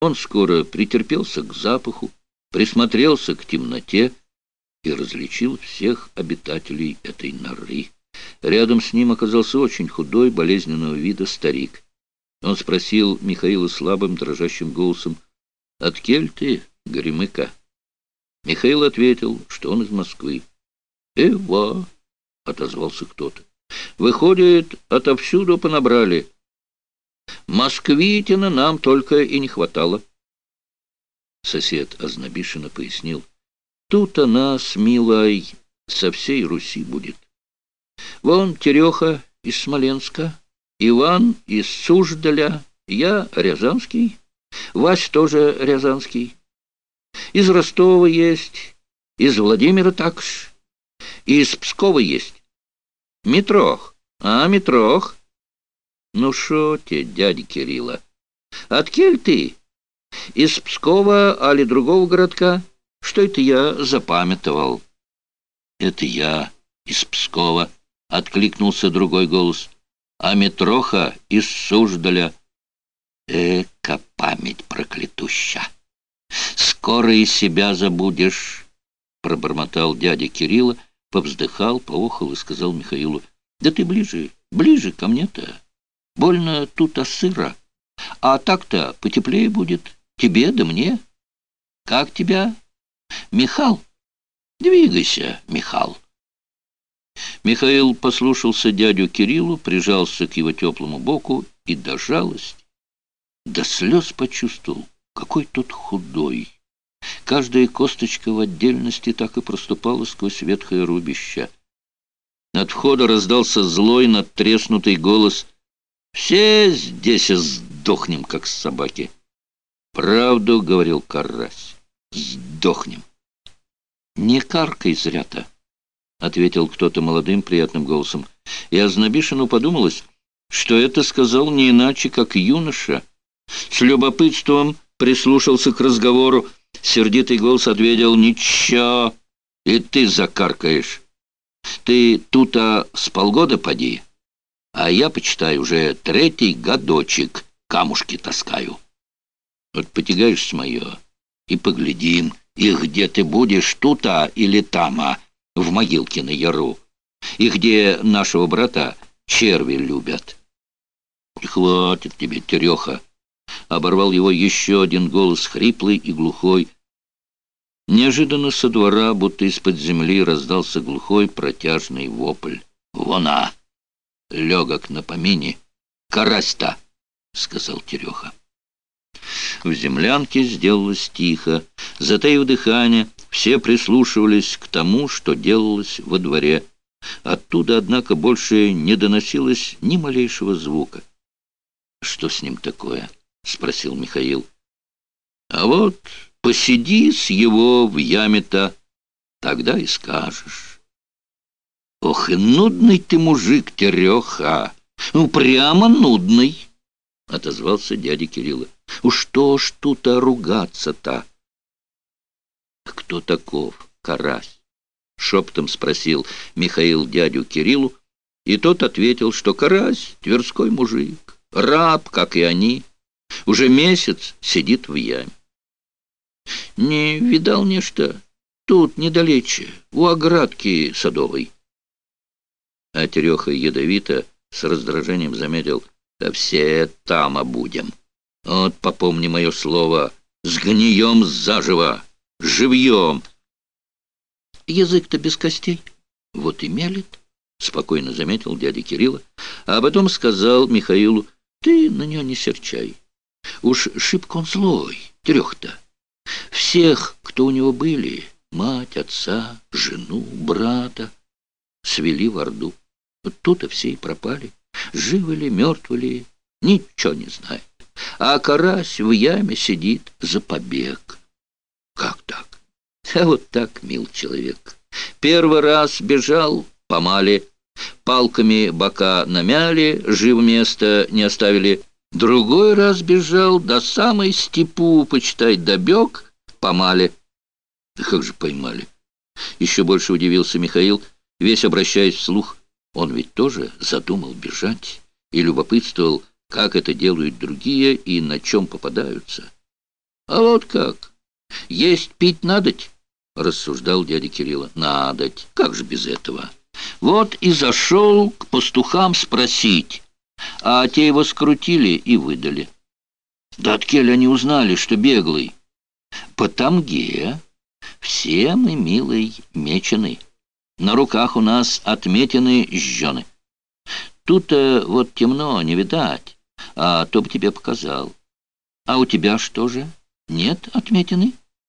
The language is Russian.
Он скоро претерпелся к запаху, присмотрелся к темноте и различил всех обитателей этой норы. Рядом с ним оказался очень худой, болезненного вида старик. Он спросил Михаила слабым, дрожащим голосом, «От кель ты, Горемыка?» Михаил ответил, что он из Москвы. «Эва!» — отозвался кто-то. «Выходит, отовсюду понабрали. Москвитина нам только и не хватало». Сосед Ознобишина пояснил. «Тут она с Милой со всей Руси будет. Вон Тереха из Смоленска, Иван из Суждаля, я Рязанский, Вась тоже Рязанский. Из Ростова есть, из Владимира также, из Пскова есть. Митрох, а, Митрох? Ну шо те, дядя Кирилла, откель ты? Из Пскова, али другого городка? Что это я запамятовал? Это я из Пскова, откликнулся другой голос. А Митроха из Суждаля. Эка память проклятуща! Скоро и себя забудешь, — пробормотал дядя Кирилла, повздыхал, поохал и сказал Михаилу, — да ты ближе, ближе ко мне-то. Больно тут сыро, а так-то потеплее будет тебе да мне. Как тебя? Михал? Двигайся, Михал. Михаил послушался дядю Кириллу, прижался к его теплому боку и до жалости, до слез почувствовал, какой тот худой. Каждая косточка в отдельности так и проступала сквозь ветхое рубище. Над входа раздался злой, надтреснутый голос «Все здесь сдохнем, как собаки!» «Правду, — говорил Карась, — сдохнем!» «Не каркай зря-то!» — ответил кто-то молодым приятным голосом. И Ознобишину подумалось, что это сказал не иначе, как юноша. С любопытством прислушался к разговору. Сердитый голос ответил «Ничего, и ты закаркаешь. Ты тут-то с полгода поди, а я, почитай, уже третий годочек камушки таскаю. Вот потягаешься мое, и поглядим, и где ты будешь, тут-то или там-а, в могилке на Яру, и где нашего брата черви любят. Хватит тебе, Тереха, оборвал его еще один голос, хриплый и глухой. Неожиданно со двора, будто из-под земли, раздался глухой протяжный вопль. «Вона! Легок на помине! Карась-то!» — сказал Тереха. В землянке сделалось тихо. Затаив дыхание, все прислушивались к тому, что делалось во дворе. Оттуда, однако, больше не доносилось ни малейшего звука. «Что с ним такое?» — спросил Михаил. «А вот посиди с его в яме-то, тогда и скажешь». «Ох, и нудный ты мужик, Тереха! Ну, прямо нудный!» — отозвался дядя Кирилла. «Уж что ж тут-то ругаться-то?» «Кто таков, карась?» — шептом спросил Михаил дядю Кириллу, и тот ответил, что карась — тверской мужик, раб, как и они, уже месяц сидит в яме. Не видал нечто? Тут, недалече, у оградки садовой. А Тереха ядовито с раздражением заметил, да все там будем. Вот попомни мое слово, сгнием заживо, живьем. Язык-то без костей, вот и мелет, спокойно заметил дядя Кирилла, а потом сказал Михаилу, ты на нее не серчай. Уж шибко он злой, трех-то. Всех, кто у него были, мать, отца, жену, брата, свели в Орду. Вот тут-то все и пропали. Живы ли, мертвы ли, ничего не знает. А карась в яме сидит за побег. Как так? А вот так, мил человек. Первый раз бежал, помали, палками бока намяли, жив место не оставили, Другой раз бежал до самой степу, почитай, добег, помали. Как же поймали? Еще больше удивился Михаил, весь обращаясь вслух. Он ведь тоже задумал бежать и любопытствовал, как это делают другие и на чем попадаются. А вот как? Есть пить надоть? Рассуждал дядя Кирилла. Надоть. Как же без этого? Вот и зашел к пастухам спросить, а те его скрутили и выдали. Да откель они узнали, что беглый? По тамге. Все мы, милый, мечены. На руках у нас отметины жжены. Тут-то вот темно, не видать, а то бы тебе показал. А у тебя что же? Нет отметины?»